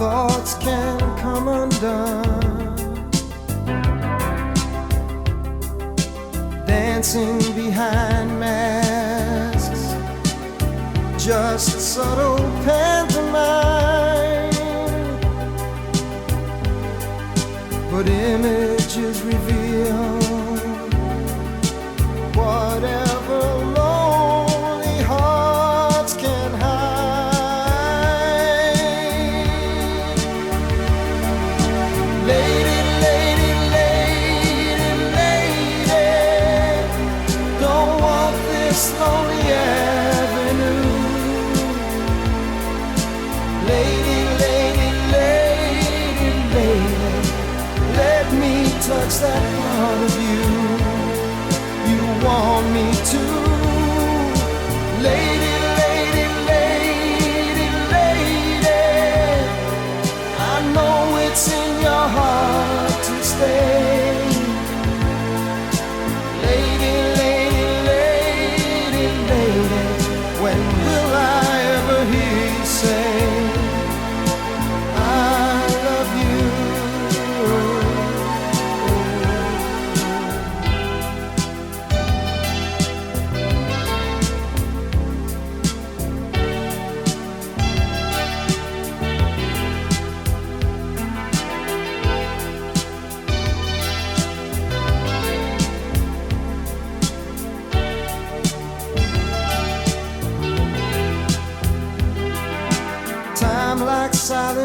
thoughts can come undone. Dancing behind masks, just subtle pantomime. But images reveal. This lonely avenue. Lady, lady, lady, lady, let me touch that part of you you want me to. Lady, lady, lady, lady, I know it's in your heart to stay. When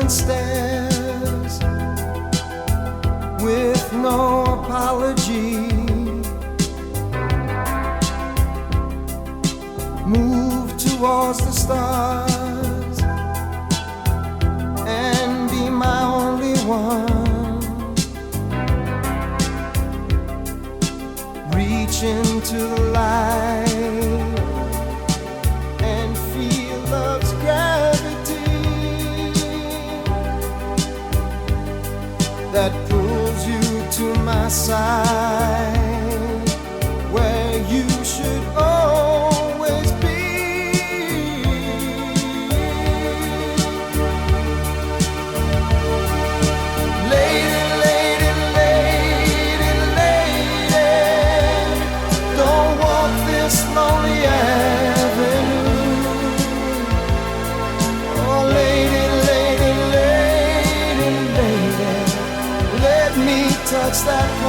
silent stairs with no apology. Move towards the stars and be my only one. Reach into the light that